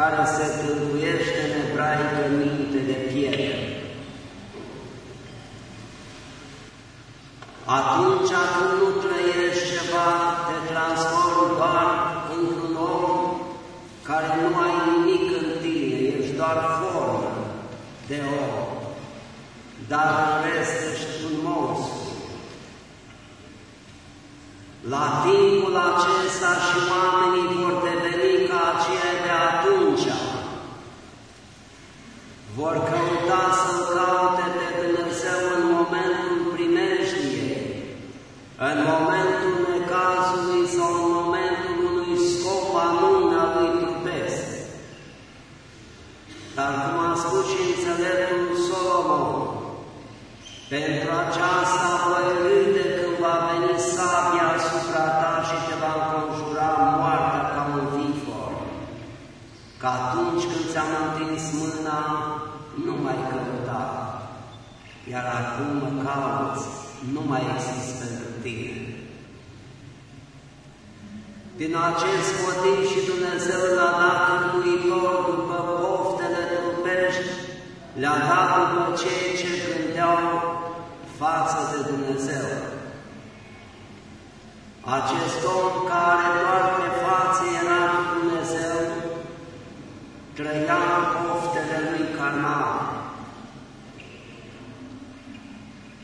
care se tâlcuiește în ebraică minte de pietre. Atunci când nu trăiești ceva, te transformi doar într-un om care nu ai nimic în tine, ești doar formă de om, dar în rest ești un monstru. La timpul acesta și oamenii vor deveni ca aceia de atunci, vor căuta să-L caute pe Dumnezeu în momentul primejdiei, în momentul necazului sau în momentul unui scop anume al lui trupesc. Dar cum a spus și înțeleptul acum mă cauți, nu mai există pentru tine. Din acest motiv și Dumnezeu l-a dat cârmuitor după poftele trupești, le-a dat după ceea ce gândeau față de Dumnezeu. Acest om care doar pe față era Dumnezeu, trăia în poftele lui carnal.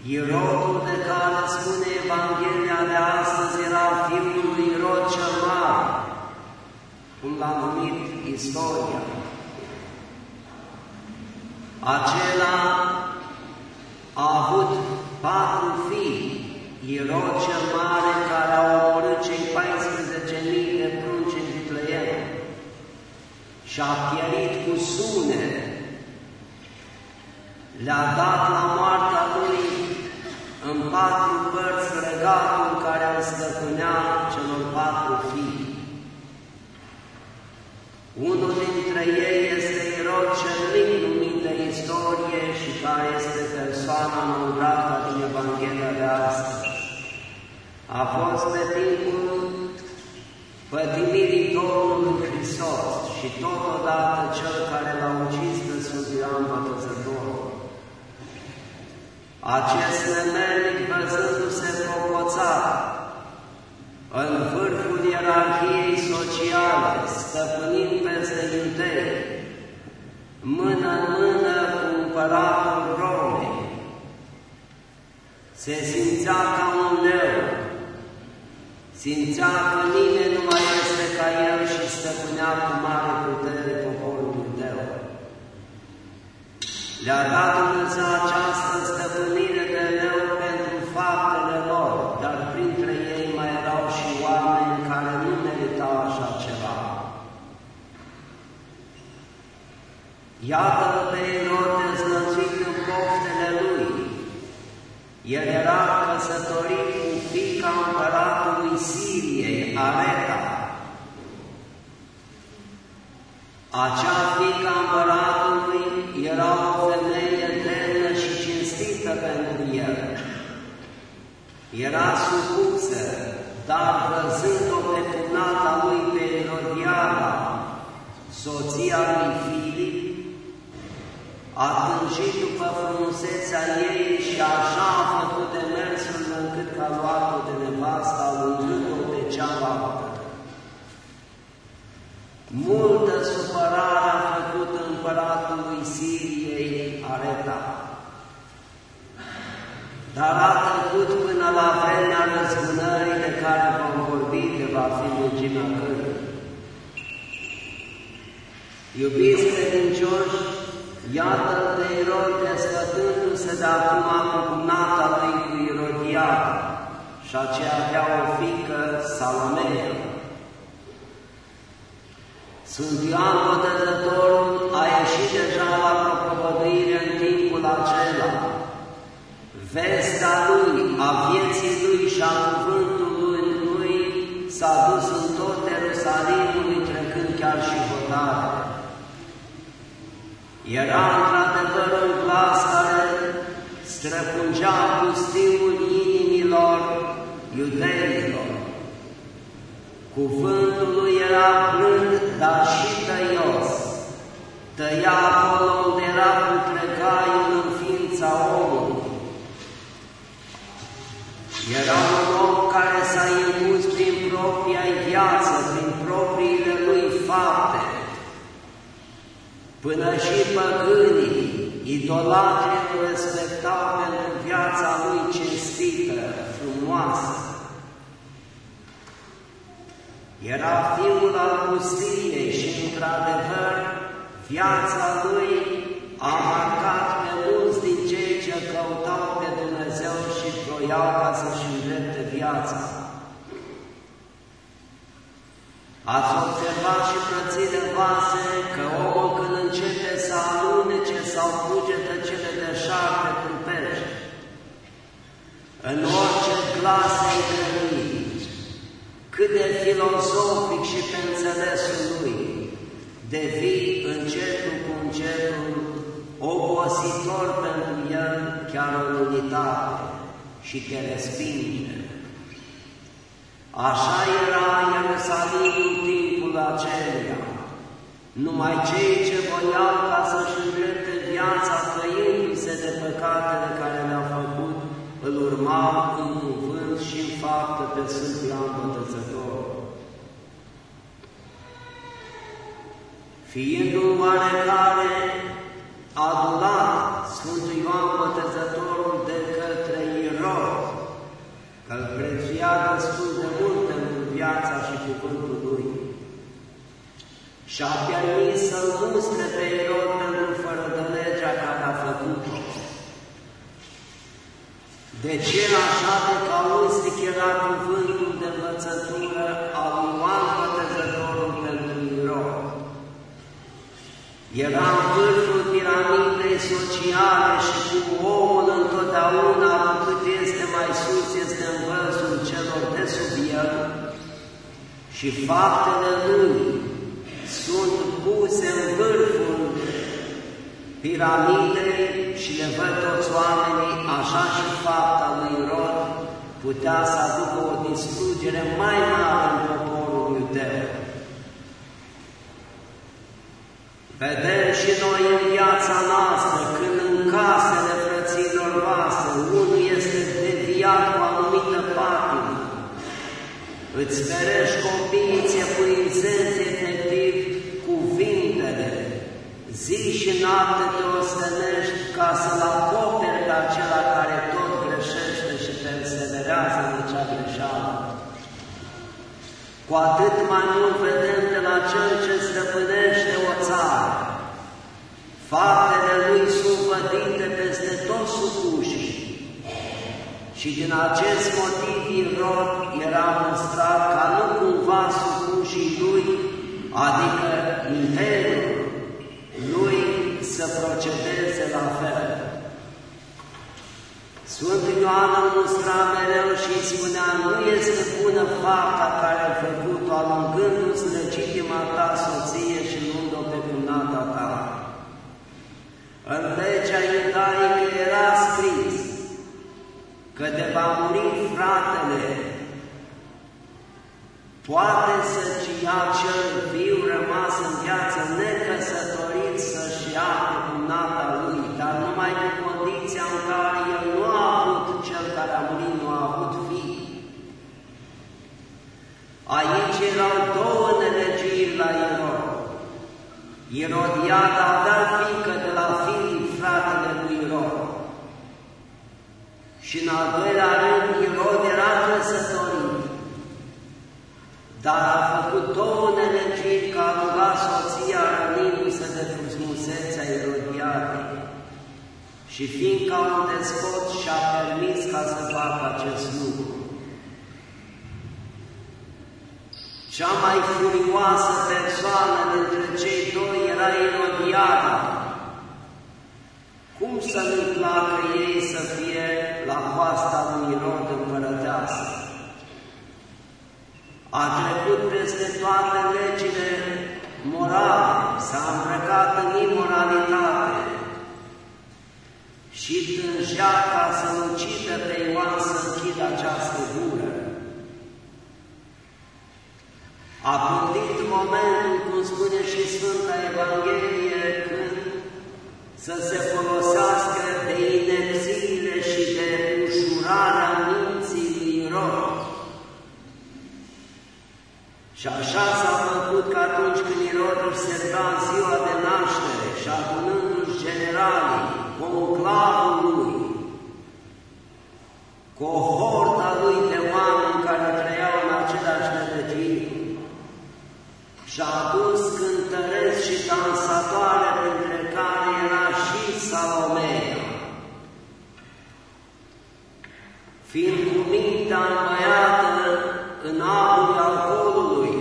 Irodul de care spune Evanghelia de astăzi era fiul lui Irod cel mare, cum l-a numit istoria. Acela a avut patru fii, Irod cel mare care a omorât cei 14.000 de prunci în Vitleem și a pierit cu sune, le-a dat la moartea lui în patru părți regatul care îl stăpânea celor patru fii. Unul dintre ei este Irod cel mic numit de istorie și care este persoana numărată din Evanghelia de astăzi. A fost pe timpul pătimirii Domnului Hristos și totodată cel care l-a ucis pe Sfântul Ioan Botezătorul. Acest nemernic văzându-se popoțat în vârful ierarhiei sociale, stăpânind peste iudei, mână în mână cu împăratul Romei, se simțea ca un leu, simțea că nimeni nu mai este ca el și stăpânea cu mare putere poporul Dumnezeu. Le-a dat Dumnezeu această stăpânire de leu pentru faptele lor, dar printre ei mai erau și oameni care nu meritau așa ceva. Iată-l pe Irod dezlățuit în poftele lui. El era căsătorit cu fiica împăratului Siriei, Areta. Acea fiica împăratului era o femeie Era supusă, dar văzând-o pe cunata lui pe Erodiana, soția lui Filip, a tânjit după frumusețea ei și așa a făcut de mersul încât a luat-o de nevasta, alungând-o pe cealaltă. Multă supărare a făcut împăratului Siriei Areta, dar a trecut până la vremea răzbunării de care vom vorbi, că va fi lungimea cărții. Iubiți credincioși, iată pe Irod desfătându-se de acum cu nata lui cu Irodiada, și aceea avea o fică, Salomea. Sunt Ioan Botezătorul a ieșit deja la propovăduire în timpul acela. Vestea lui, a vieții lui și a cuvântului lui s-a dus în tot Ierusalimul, trecând chiar și hotare. Era într-adevăr un glas care străpungea pustiul inimilor iudeilor. Cuvântul lui era blând, dar și tăios. Tăia acolo până și păgânii, idolatrii îl respectau pentru viața lui cinstită, frumoasă. Era fiul al pustiei și, într-adevăr, viața lui a marcat pe mulți din cei ce căutau pe Dumnezeu și vroiau ca să-și îndrepte viața. Ați observat și frățile voastre că omul când începe să alunece sau cugetă cele de șarte trupești, în orice glas grăit, cât de filozofic și pe înțelesul lui, devii încetul cu încetul obositor pentru el chiar în unitate și te respinge. Așa era Ierusalimul timpul acelia. Numai cei ce voiau ca să-și îndrepte viața trăindu-se de păcatele care le-au făcut, îl urmau în cuvânt și în faptă pe Sfântul Ioan Botezător. Fiind-un oarecare adulat Sfântul Ioan Botezătorul de către Irod, că îl prețuia destul de mult pentru viața și cuvântul lui. Și a permis să-l mustre pe Irod pentru fără de legea care a făcut-o. De ce așa de caustic era cuvântul de învățătură al lui Ioan Botezătorul pentru Irod? Era în vârful piramidei sociale și cu omul întotdeauna, cu cât este mai sus, este în văzul celor de sub el și faptele lui sunt puse în vârful piramidei și le văd toți oamenii, așa și fapta lui Rod putea să aducă o distrugere mai mare în poporul iudeu. Vedem și noi în viața noastră, când în casele frăților voastre, unul este deviat cu anumită patimă, îți ferești copiii, și noapte te ostenești ca să-l acoperi pe acela care tot greșește și perseverează în cea greșeală. Cu atât mai mult vedem de la cel ce stăpânește o țară. Faptele lui sunt vădite peste toți supușii. Și din acest motiv Irod era mustrat ca nu cumva supușii lui, adică imperiul lui, să procedeze la fel. Sfântul Ioan îl mustra mereu și îi spunea, nu este bună fapta care a făcut-o alungându-ți legitima ta soție și luând-o pe cumnata ta. În legea iudaică era scris că de va muri fratele, poate să-și ia cel viu rămas în viață necăsătorit să-și ia pe cumnata lui, dar numai cu condiția în care el nu a avut, cel care a murit nu a avut fii. Aici erau două nelegiri la Irod. Irodiada avea fiică de la Filip, fratele lui Irod. Și în al doilea rând, Irod era căsătorit, dar a făcut două nelegiri că și fiindcă un despot și-a permis ca să facă acest lucru. Cea mai furioasă persoană dintre cei doi era Irodiada. Cum să nu placă ei să fie la coasta lui Irod împărăteasă? A trecut peste toate legile morale, s-a îmbrăcat în imoralitate și tângea ca să ucidă pe Ioan să închidă această gură. A pândit momentul, cum spune și Sfânta Evanghelie, când să se folosească de inepțiile și de ușurarea minții lui Irod. Și așa s-a făcut că atunci când Irod își serva ziua de naștere și adunându-și generalii, conclavul lui, cohorta lui de oameni care trăiau în același nădăgiri, și-a adus cântăreți și dansatoare, printre care era și Salomea. Fiind cu mintea înmăiată în abul alcoolului,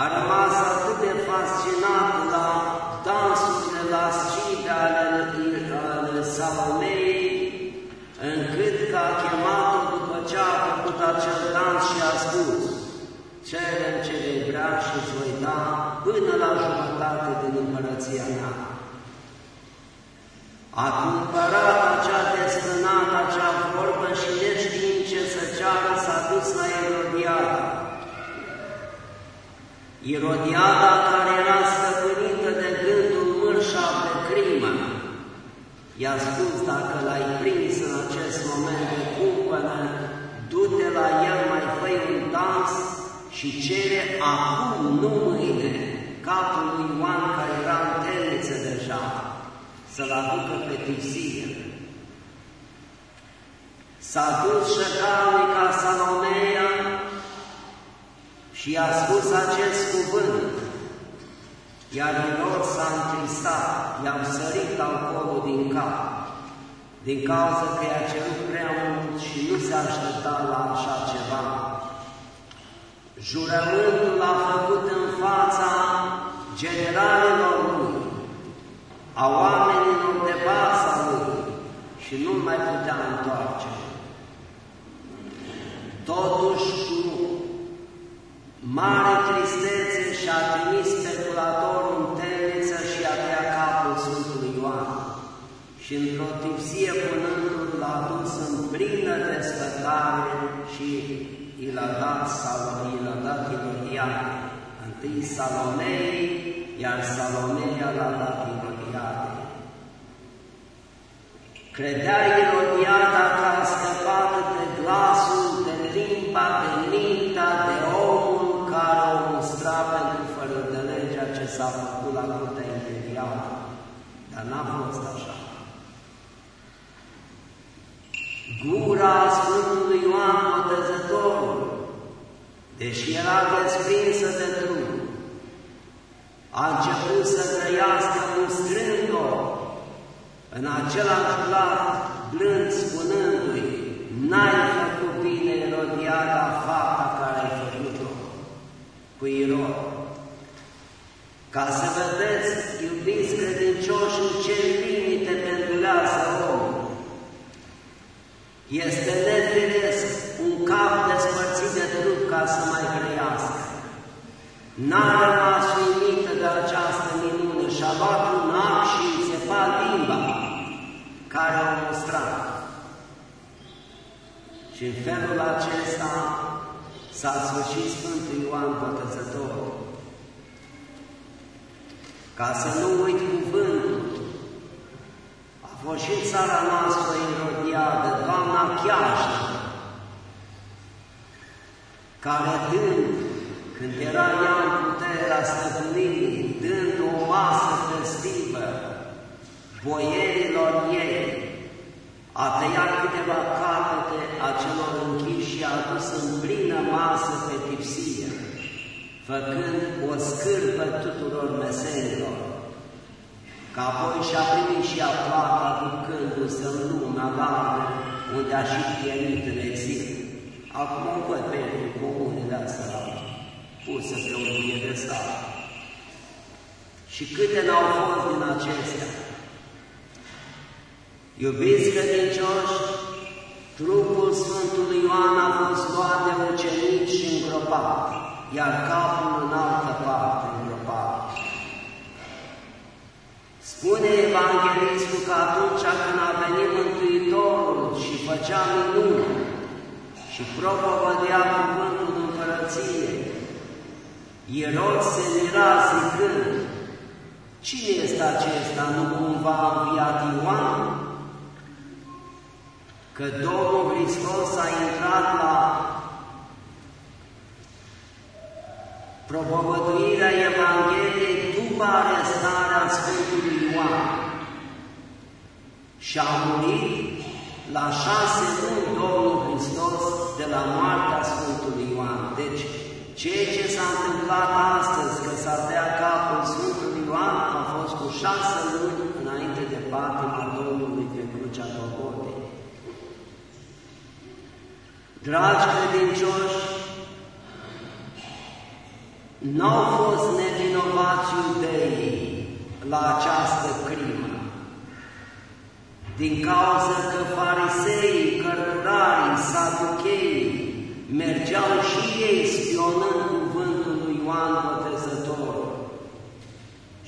a rămas atât de fascinat la dansurile lascive ale, ale Salomei, încât Cerem ce vei vrea și îți voi da până la jumătate din împărăția mea. A cumpărat acea desfrânată, acea vorbă și neștiind ce să ceară, s-a dus la Erodiada. Erodiada care era stăpânită de gândul mărșa de crimă, i-a spus, dacă l-ai prins în acest moment de cumpănă, du-te la el, mai fă un dans și cere acum, nu mâine, capul lui Ioan care era în temniță deja, să-l aducă pe Tisia. S-a dus șăcarului ca Salomea și i-a spus acest cuvânt, iar Irod s-a întristat, i-am sărit alcoolul din cap, din cauza că i-a cerut prea mult și nu se aștepta la așa ceva. Jurământul l-a făcut în fața generalilor lui, a oamenilor de bază lui și nu mai putea întoarce. Totuși, cu mare tristețe și-a trimis speculatorul în temniță și a tăiat capul Sfântului Ioan și într-o tipsie punându-l l-a dus în plină desfătare și i l-a dat Salomei, i l-a dat Irodiade. Întâi Salomei, iar Salomeia l-a dat Irodiade. Credea Irodiada că a scăpat de glasul, de limba, de mintea, de omul care o mustra pentru fără de legea ce s-a făcut la curtea imperială. Dar n-a fost așa. Gura Sfântului Ioan Botezătorul, deși era desprinsă de trup, a început să trăiască mustrând-o în același glas blând spunându-i, N-ai făcut bine, Erodiada, fapta care ai făcut-o cu Irod. Ca să vedeți, iubiți credincioși, Este nefiresc un cap despărțit de trup ca să mai trăiască. N-a rămas uimită de această minune și-a luat un ac și înțepa limba care o mustra. Și în felul acesta s-a sfârșit Sfântul Ioan Botezătorul. Ca să nu uit cuvântul, a fost și țara noastră Irodiadă, doamna Chiaștă, care dând, când era ea în puterea stăpânirii, dând o masă festivă boierilor ei, a tăiat câteva capete a celor închiși și a dus în plină masă pe tipsie, făcând o scârbă tuturor mesenilor, că apoi și-a primit și ea plata ducându-se în lumea largă, unde a și pierit în exil. Acum o văd pentru comunele astea puse pe o linie de stat. Și câte n-au fost din acestea? Iubiți credincioși, trupul Sfântului Ioan a fost luat de ucenici și îngropat, iar capul în altă parte îngropat. Spune Evanghelistul că atunci când a venit Mântuitorul și făcea minuni și propovădea cuvântul împărăției, Ierod se mira zicând, Cine este acesta, nu cumva înviat Ioan? Că Domnul Hristos a intrat la propovăduirea Evangheliei după arestarea Sfântului Ioan. Și a murit la șase luni Domnul Hristos de la moartea Sfântului Ioan. Deci, ceea ce s-a întâmplat astăzi, că s-a tăiat capul Sfântului Ioan, a fost cu șase luni înainte de patima Domnului pe crucea Golgotei. Dragi credincioși, nu au fost nevinovați iudeii la această crimă, din cauza că fariseii, cărturarii, saducheii mergeau și ei spionând cuvântul lui Ioan Botezătorul.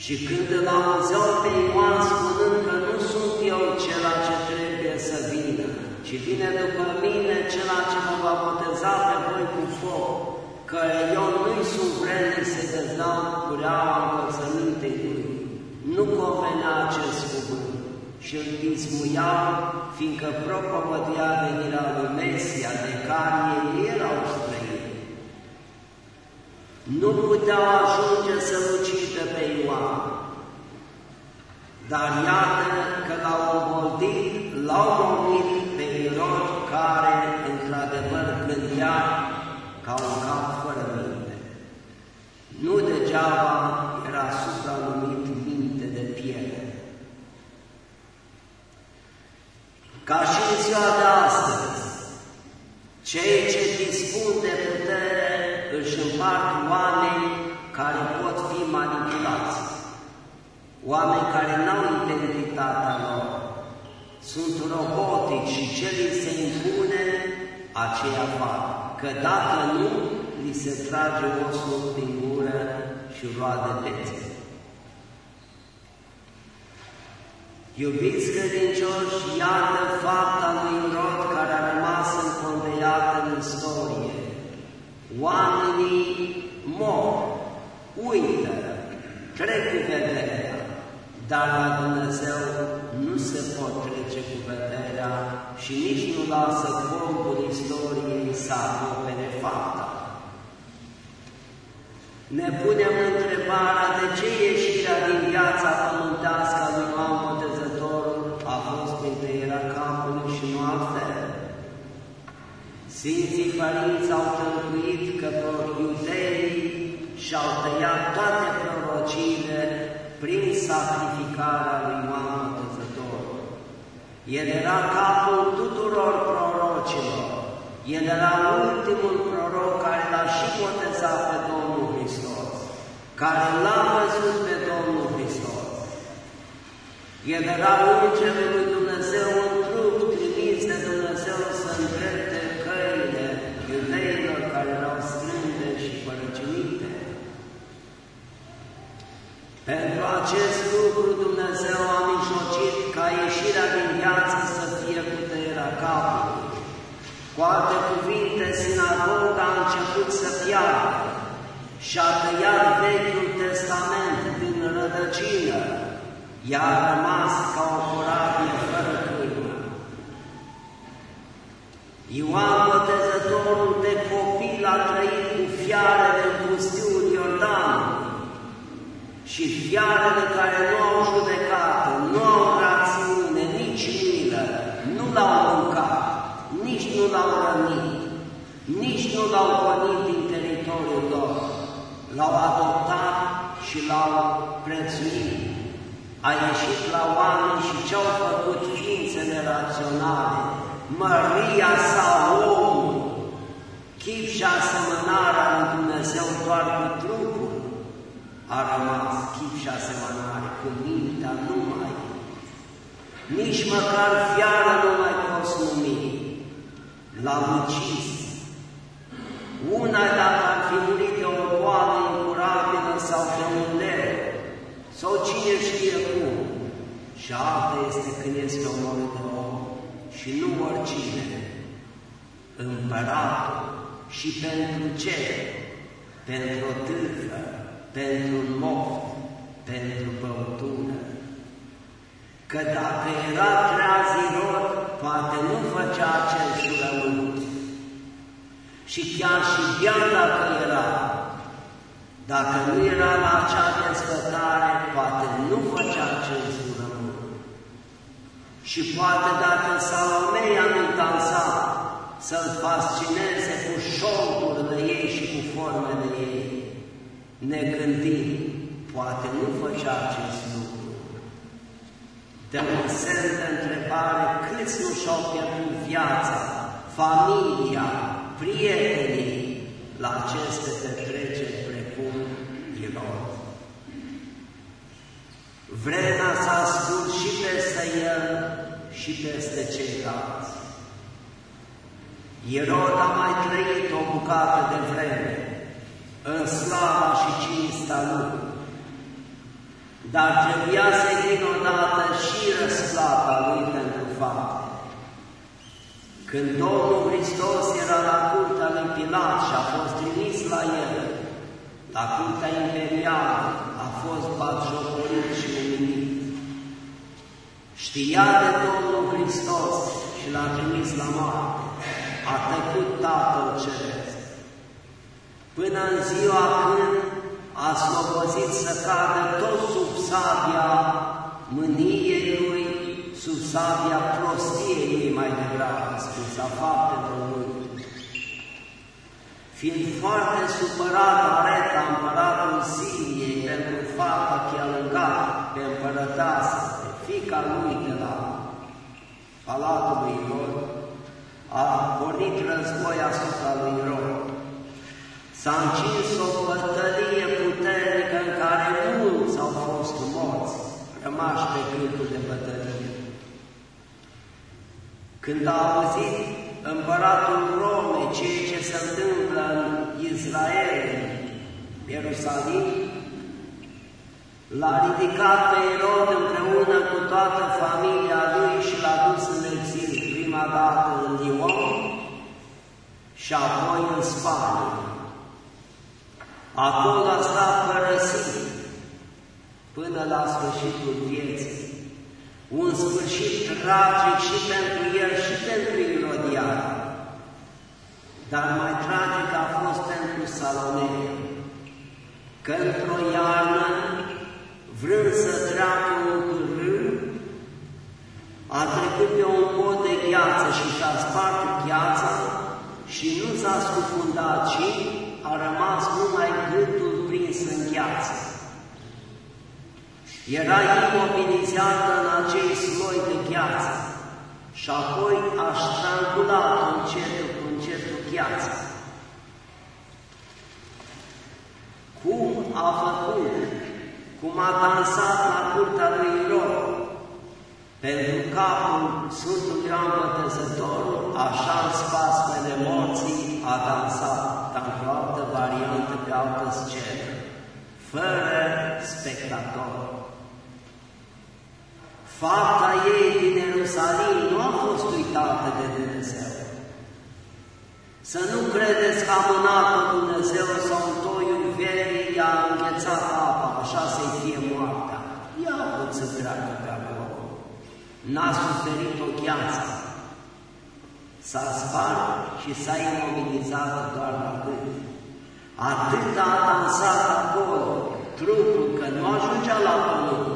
Și când îl auzeau pe Ioan spunând că nu sunt eu cela ce trebuie să vină, ci vine după mine cela ce mă va boteza pe voi cu foc, că eu nu-i sunt vrednic să dezlau cureaua încălțămintei lui. Nu convenea acest cuvânt și îl pismuia, fiindcă propovădea venirea lui Mesia, de care ei erau străini. Nu puteau ajunge să-l ucidă pe Ioan, dar iată că l-au învoltit, l-au omit pe Irod, care într-adevăr gândea ca un cap fără minte. Nu degeaba Ca și în ziua de astăzi, cei ce dispun de putere își împart oameni care pot fi manipulați, oameni care n-au identitatea lor, sunt robotici și ce li se impune, aceea fac, că dacă nu, li se trage osul din gură și roade pețe. Iubiți credincioși, iată fapta lui Rod care a rămas înfondeiat în istorie. Oamenii mor, uită, trec cu vederea, dar la Dumnezeu nu se pot trece cu vederea și nici nu lasă focul istoriei să acopere fapta. Ne punem întrebarea de ce ieșirea din viața pământească a lui Sfinții Părinți au tălcuit că iudeii și-au tăiat toate prorociile prin sacrificarea lui Ioan Botezătorul. El era capul tuturor prorocilor. El era ultimul proroc care l-a și botezat pe Domnul Hristos, care l-a văzut pe Domnul Hristos. El era Îngerul lui acest lucru Dumnezeu a mijlocit ca ieșirea din viață să fie cu tăierea capului. Cu alte cuvinte, sinagoga a început să piară și a tăiat Vechiul Testament din rădăcină, ea a rămas ca o corabie fără cârmă. Ioan și fiarele care nu au judecată, nu au rațiune, nici milă, nu l-au mâncat, nici nu l-au rănit, nici nu l-au pornit din teritoriul lor, l-au adoptat și l-au prețuit. a ieșit la oameni și ce-au făcut ființele raționale, măria sau omul, chip și asemănarea lui Dumnezeu doar cu trupul, a rămas chip și asemănare, cu mintea nu mai nici măcar fiară nu mai poți numi, l-a ucis. Una dacă ar fi murit de o boală incurabilă sau de un leu, sau cine știe cum, și alta este când este omorât de om, și nu oricine, împăratul, și pentru ce? Pentru o târfă, pentru un moft, pentru băutură. Că dacă era treaz Irod, poate nu făcea acel jurământ. Și chiar și chiar dacă era, dacă nu era la acea desfătare, poate nu făcea acel jurământ. Și poate dacă Salomea nu dansa, să-l fascineze cu șolturile ei și cu formele ei, negândind, poate nu făcea acest lucru. De un semn de întrebare, câți nu și-au pierdut viața, familia, prietenii la aceste petreceri precum Irod. Vremea s-a spus și peste el și peste ceilalți. Irod a mai trăit o bucată de vreme în slava și cinsta lui, dar trebuia să vină odată și răsplata lui pentru fapte. Când Domnul Hristos era la curtea lui Pilat și a fost trimis la el, la curtea imperială, a fost batjocorit și umilit. Știa de Domnul Hristos și l-a trimis la moarte. A tăcut Tatăl Ceresc. Până în ziua când a slobozit să cadă tot sub sabia mâniei lui, sub sabia prostiei lui mai degrabă, spus, a faptelor lui. Fiind foarte supărat Areta, împăratul Siriei, pentru fapta că i-a lăgat pe împărăteasă, pe fica lui de la palatul lui Irod, a pornit război asupra lui Irod. S-a încins o bătălie rămași pe câmpul de bătălie. Când a auzit împăratul Rome ceea ce se întâmplă în Israel, Ierusalim, l-a ridicat pe Irod împreună cu toată familia lui și l-a dus în exil, prima dată în Lyon și apoi în Spania. Acolo a stat părăsit până la sfârșitul vieții. Un sfârșit tragic și pentru el și pentru Irodian. Dar mai tragic a fost pentru Salomea, că într-o iarnă, vrând să treacă un târâu, a trecut pe un pod de gheață și și-a spart gheața și nu s-a scufundat, ci a rămas numai gâtul prins în gheață. Era imobilizată în acei sloi de gheață și apoi a strangulat încetul cu încetul gheață. Cum a făcut, cum a dansat la curtea lui Irod, pentru capul Sfântului Ioan Bătăzătorul, așa în spasmele morții a dansat, dar într-o altă variantă, pe altă scenă, fără spectator. Fapta ei din Ierusalim nu a fost uitată de Dumnezeu. Să nu credeți că a mânat Dumnezeu sau în toiul verii i-a înghețat apa, așa să-i fie moartea. Ea a putut să treacă pe acolo. N-a suferit o gheață. S-a spart și s-a imobilizat doar la gând. Atât a dansat acolo, trupul, că nu ajungea la pământ.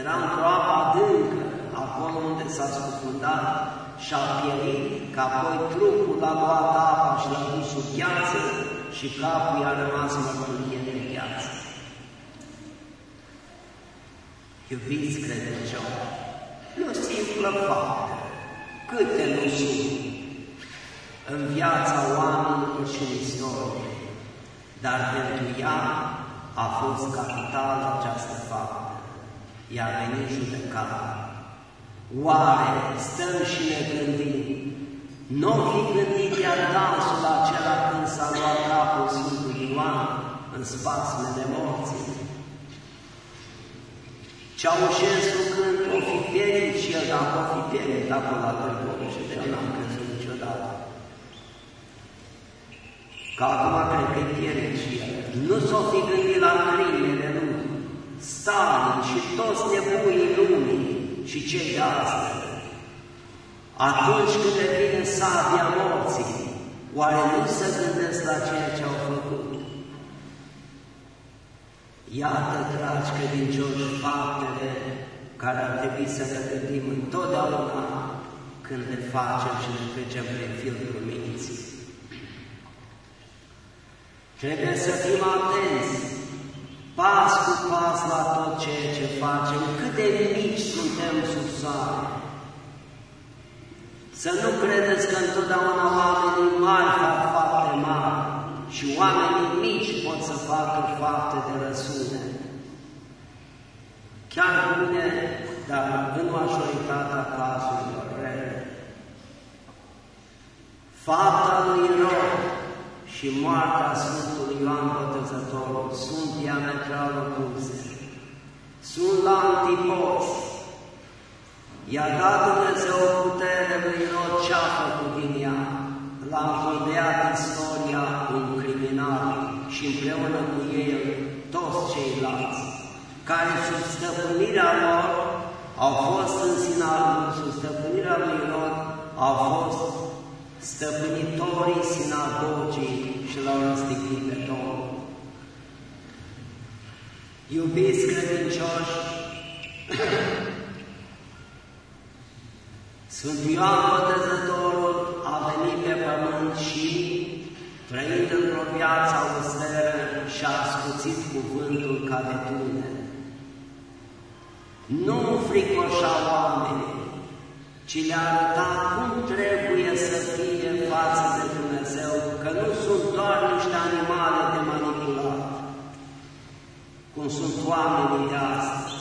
Era într-o apă adâncă, acolo unde s-a scufundat și a pierit, că apoi trupul l-a luat apa și l-a dus sub gheață și capul i-a rămas mărturie de gheață. Iubiți credincioși, nu simplă faptă, câte nu sunt în viața oamenilor și în istorie, dar pentru ea a fost capitală această faptă. I-a venit judecata. Oare stăm și ne gândim, nu fi gândit iar dansul acela când s-a luat capul Sfântului Ioan în spasmele morții? Ceaușescu când o fi pierit și el, dacă o fi pierit acolo la târgul și de el n-am crezut niciodată. Că acum cred că e pierit și el. Nu s-o fi gândit la crimele lui, Stalin și toți nebunii lumii și cei de astăzi. Atunci când le vine sabia morții, oare nu se gândesc la ceea ce au făcut? Iată, dragi credincioși, faptele care ar trebui să le gândim întotdeauna când le facem și le trecem prin filtrul minții. Trebuie să fim atenți, pas cu pas la tot ceea ce facem, cât de mici suntem sub soare. Să nu credeți că întotdeauna oamenii mari fac fapte mari și oamenii mici pot să facă fapte de răsune. Chiar bune, dar în majoritatea cazurilor rele. Fapta lui Irod și moartea Sfântului Ioan Botezătorul. Sunt diametral opuse, sunt la antipozi. I-a dat Dumnezeu putere lui Irod ce-a făcut din ea, l-a înfădeat istoria un criminal și împreună cu el toți ceilalți, care sub stăpânirea lor au fost în sinagogă, sub stăpânirea lui Irod au fost stăpânitorii sinagogii și l-au răstignit pe Domnul. Iubiți credincioși, Sfântul Ioan Botezătorul a venit pe pământ și, trăind într-o viață austeră, și-a ascuțit cuvântul ca de tune. Nu fricoșa oamenii, ci le-a arătat cum trebuie să fie față de Dumnezeu, că nu sunt doar niște animale de manipulat, cum sunt oamenii de astăzi,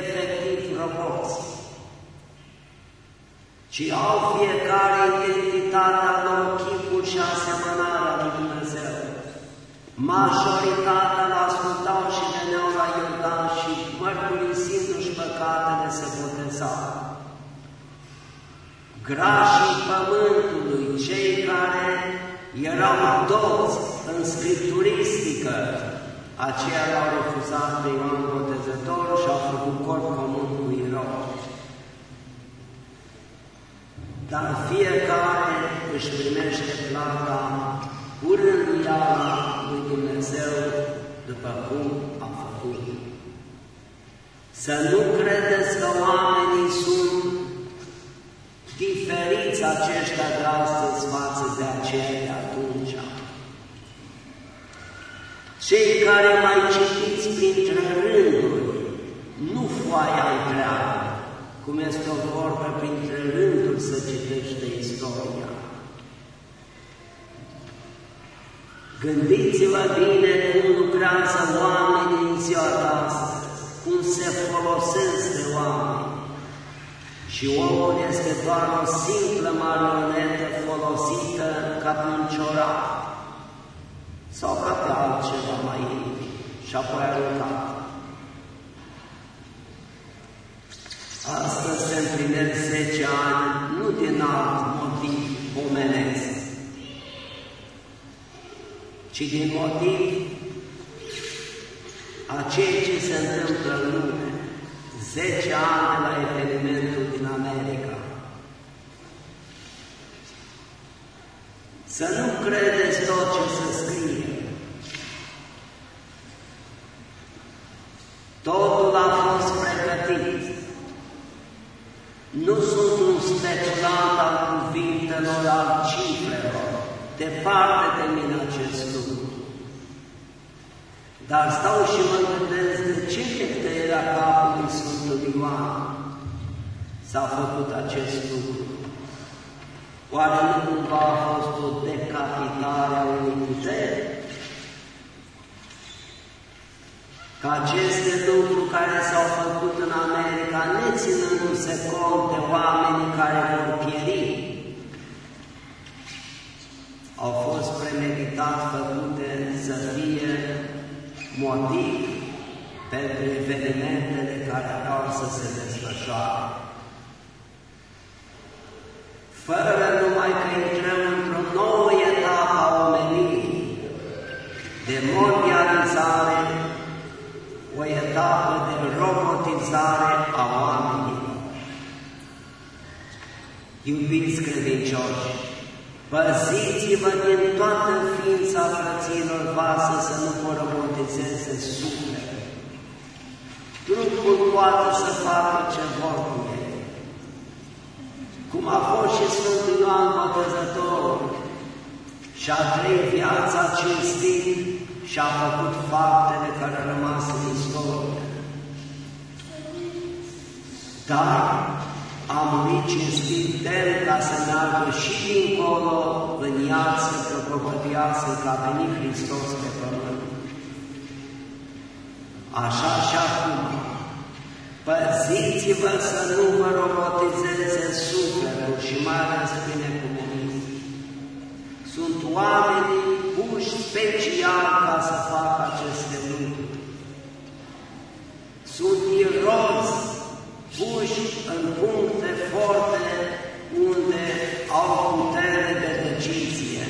efectiv roboți, ci au fiecare identitatea lor, chipul și asemănarea lui Dumnezeu. Majoritatea l ascultau și veneau la Iordan și mărturisindu-și păcatele se botezau. Grașii pământului, cei care erau toți în scripturistică, aceia l-au refuzat pe Ioan Botezătorul și au făcut corp comun cu Irod. Dar fiecare își primește plata urânduiala lui Dumnezeu după cum a făcut. Să nu credeți că oamenii sunt diferiți aceștia de astăzi față de aceia de atunci. Cei care mai citiți printre rânduri, nu foaia întreagă, cum este o vorbă printre rânduri să citește istoria. Gândiți-vă bine cum lucrează oamenii în ziua de astăzi, cum se folosesc de oameni. Și omul este doar o simplă marionetă folosită ca pe un ciorap sau ca pe altceva mai și apoi aruncat. Astăzi se împlinesc 10 ani, nu din alt motiv omenesc, ci din motiv a ceea ce se întâmplă în lume. 10 ani de la evenimentul din America. Să nu credeți tot ce se scrie. Totul a fost pregătit. Nu sunt un speculant al cuvintelor, al cifrelor. Departe de mine acest lucru. Dar stau și mă gândesc de ce te tăierea capul Ioan s-a făcut acest lucru? Oare nu cumva a fost o decapitare a unui putere? Că aceste lucruri care s-au făcut în America, neținându-se cont de oamenii care vor pieri, au fost premeditat făcute să fie motiv pentru evenimentele care au să se desfășoare. Fără numai că intrăm într-o nouă etapă a omenirii de mondializare, o etapă de robotizare a oamenilor. Iubiți credincioși, păziți-vă din toată ființa frăților voastre să nu vă robotizeze sufletul. Trupul poate să facă ce vor cu el. Cum a fost și Sfântul Ioan Botezătorul și a trăit viața cinstit și a făcut faptele care au rămas în istorie. Dar a murit cinstit demn ca să meargă și dincolo în iad să propovăduiască că a venit Hristos pe pământ. Așa și acum, păziți-vă să nu vă robotizeze sufletul și mai ales prin ecumenism. Sunt oamenii puși special ca să facă aceste lucruri. Sunt irozi puși în puncte forte unde au putere de decizie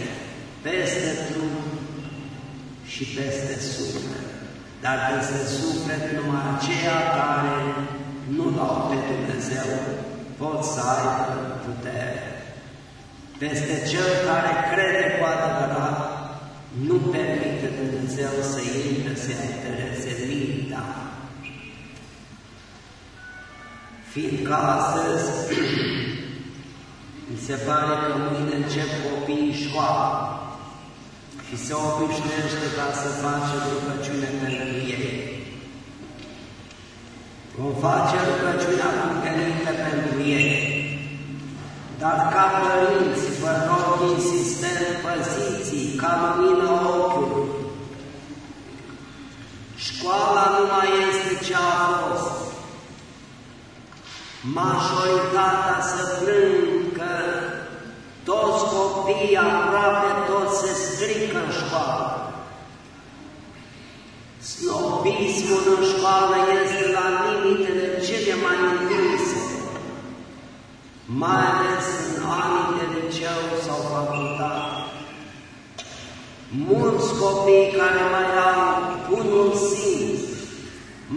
peste trup și peste suflet. Dar peste suflet numai aceia care nu au pe Dumnezeu pot să aibă putere. Peste cel care crede cu adevărat, nu permite Dumnezeu să intre, să interese mintea. Fiindcă astăzi mi se pare că mâine încep copiii școală și se obișnuiește ca să face rugăciune pentru ei. Vom face rugăciunea cumpenită pentru ei. Dar ca părinți, vă rog insistent, păziți ca lumină ochiului. Școala nu mai este ce a fost. Majoritatea să plâng că toți copiii, aproape toți, se strică în școală. Snobismul în școală este la limitele cele mai întinse, mai ales în anii de liceu sau facultate. Mulți copii care mai au bunul simț,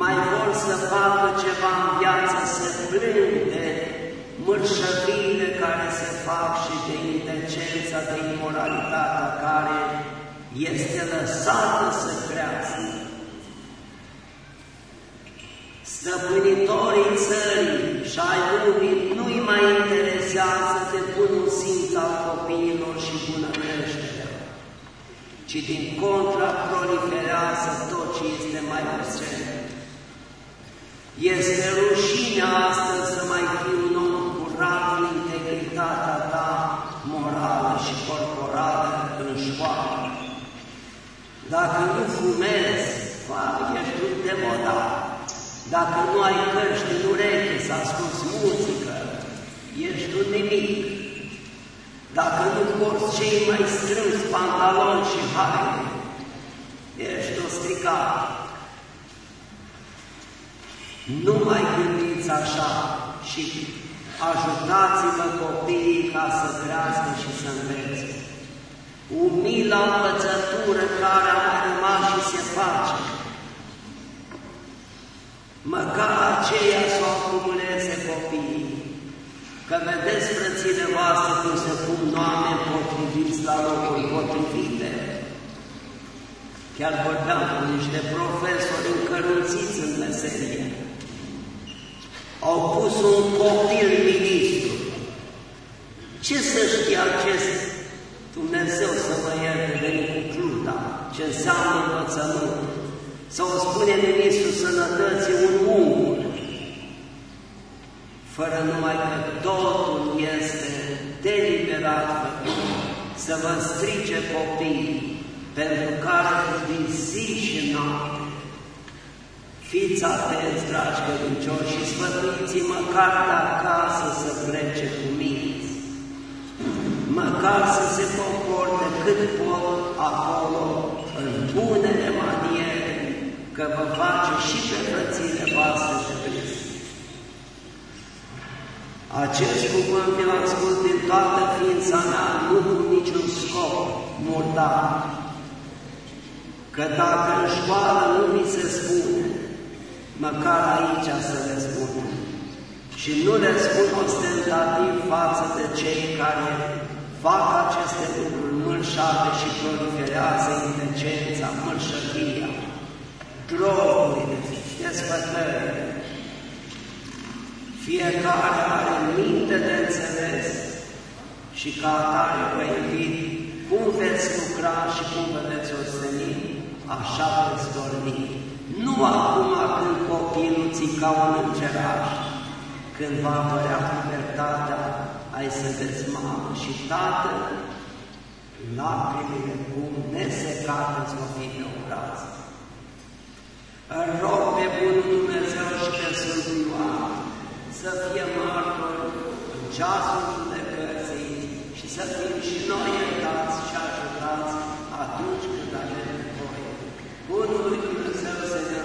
mai vor să facă ceva în viață, să plânge mărșăviile care se fac și de indecența, de imoralitatea care este lăsată să crească. Stăpânitorii țării și ai lumii nu-i mai interesează de bunul simț al copiilor și bună creștere, ci din contra proliferează tot ce este mai obscen. Este rușine astăzi să mai fii un om curat în integritatea ta morală și corporală în școală. Dacă nu fumezi, ești un demodat. Dacă nu ai căști în ureche să asculți muzică, ești un nimic. Dacă nu porți cei mai strâns pantaloni și haine, ești o stricată. Nu mai gândiți așa și ajutați-vă copiii ca să crească și să învețe. Umila învățătură care a mai rămas și se face. Măcar aceea să o acumuleze copiii. Că vedeți frățile voastre cum se pun oameni potriviți la locuri potrivite. Chiar vorbeam cu niște profesori încărunțiți în meserie au pus un copil ministru. Ce să știe acest Dumnezeu să mă ierte veni cu cluta, ce înseamnă învățământ? Sau spune ministrul sănătății un ungur. Fără numai că totul este deliberat făcut să vă strice copiii, pentru care din zi și noapte. Fiți atenți, dragi credincioși, și sfătuiți măcar de acasă să plece cu minți, măcar să se comporte cât pot acolo, în bunele maniere, că vă face și pe frățile voastre de Hristos. Acest cuvânt mi l-am spus din toată ființa mea, nu cu niciun scop murdar, că dacă în școală nu mi se spune, măcar aici să le spun. Și nu le spun ostentativ față de cei care fac aceste lucruri mânșate și proliferează indecența, mânșăria, drogurile, desfătările. Fiecare are minte de înțeles și ca atare vă invit cum veți lucra și cum vă veți osteni, așa veți dormi. Nu acum când copilul ți ca un îngeraș, când va apărea libertatea, ai să vezi mamă și tată, lacrimile cum nesecate îți vor fi pe obraz. Rog pe Bunul Dumnezeu și pe Sfântul Ioan, să fie martori în ceasul judecății și să fim și noi iertați și ajutați atunci când avem nevoie. Bunul lui Dumnezeu să ne